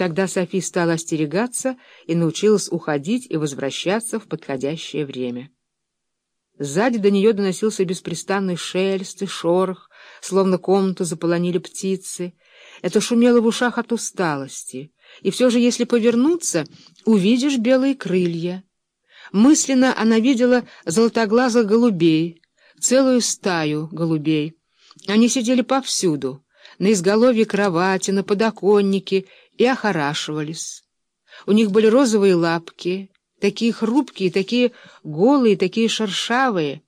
Тогда Софи стала остерегаться и научилась уходить и возвращаться в подходящее время. Сзади до нее доносился беспрестанный шелест и шорох, словно комнату заполонили птицы. Это шумело в ушах от усталости. И все же, если повернуться, увидишь белые крылья. Мысленно она видела золотоглазых голубей, целую стаю голубей. Они сидели повсюду, на изголовье кровати, на подоконнике, и охорашивались. У них были розовые лапки, такие хрупкие, такие голые, такие шершавые.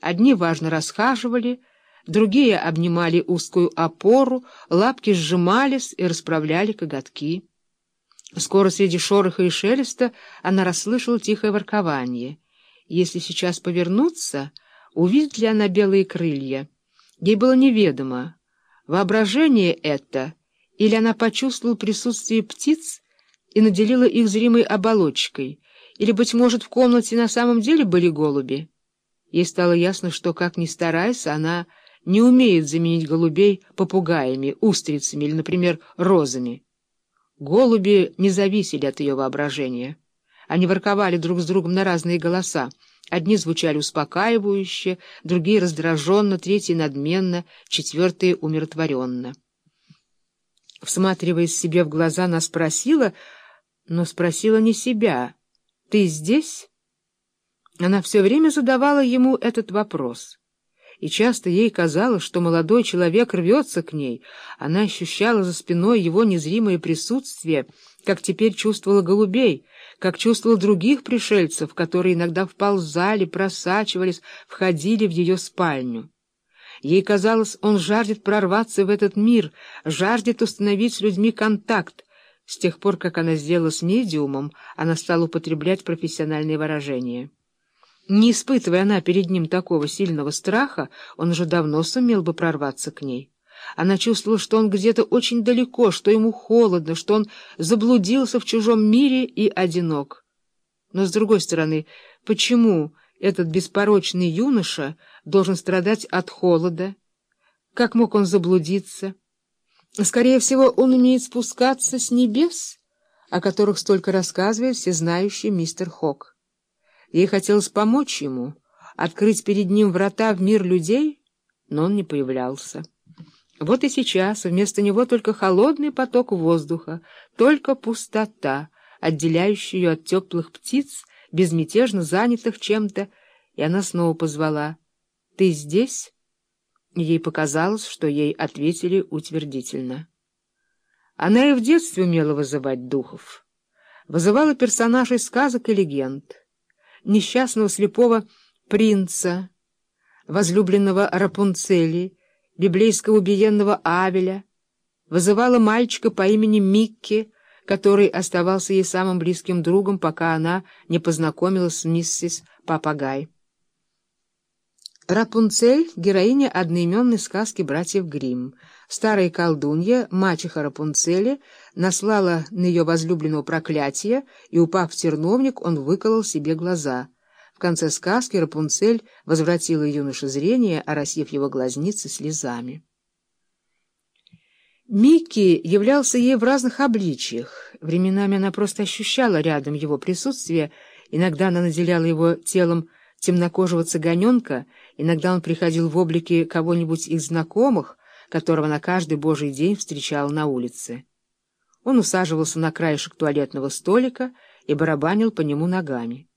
Одни важно расхаживали, другие обнимали узкую опору, лапки сжимались и расправляли коготки. Скоро среди шороха и шелеста она расслышала тихое воркование. Если сейчас повернуться, увидит ли она белые крылья? Ей было неведомо. Воображение это, или она почувствовала присутствие птиц и наделила их зримой оболочкой, или, быть может, в комнате на самом деле были голуби. Ей стало ясно, что, как ни старайся, она не умеет заменить голубей попугаями, устрицами или, например, розами. Голуби не зависели от ее воображения. Они ворковали друг с другом на разные голоса. Одни звучали успокаивающе, другие раздраженно, третьи надменно, четвертые умиротворенно. Всматриваясь себе в глаза, она спросила, но спросила не себя. «Ты здесь?» Она все время задавала ему этот вопрос и часто ей казалось, что молодой человек рвется к ней. Она ощущала за спиной его незримое присутствие, как теперь чувствовала голубей, как чувствовала других пришельцев, которые иногда вползали, просачивались, входили в ее спальню. Ей казалось, он жаждет прорваться в этот мир, жаждет установить с людьми контакт. С тех пор, как она сделалась медиумом, она стала употреблять профессиональные выражения. Не испытывая она перед ним такого сильного страха, он уже давно сумел бы прорваться к ней. Она чувствовала, что он где-то очень далеко, что ему холодно, что он заблудился в чужом мире и одинок. Но, с другой стороны, почему этот беспорочный юноша должен страдать от холода? Как мог он заблудиться? Скорее всего, он умеет спускаться с небес, о которых столько рассказывает всезнающий мистер Хок. Ей хотелось помочь ему, открыть перед ним врата в мир людей, но он не появлялся. Вот и сейчас вместо него только холодный поток воздуха, только пустота, отделяющая ее от теплых птиц, безмятежно занятых чем-то, и она снова позвала «Ты здесь?» Ей показалось, что ей ответили утвердительно. Она и в детстве умела вызывать духов. Вызывала персонажей сказок и легенд несчастного слепого принца, возлюбленного Рапунцели, библейского убиенного Авеля, вызывала мальчика по имени Микки, который оставался ей самым близким другом, пока она не познакомилась с миссис Папагай. Рапунцель — героиня одноименной сказки братьев Гримм. Старая колдунья, мачеха Рапунцели, наслала на ее возлюбленного проклятие, и, упав в терновник, он выколол себе глаза. В конце сказки Рапунцель возвратила юноше зрение, оросив его глазницы слезами. Микки являлся ей в разных обличиях. Временами она просто ощущала рядом его присутствие, иногда она наделяла его телом темнокожего цыганенка, иногда он приходил в облике кого-нибудь из знакомых, которого на каждый божий день встречал на улице. Он усаживался на краешек туалетного столика и барабанил по нему ногами.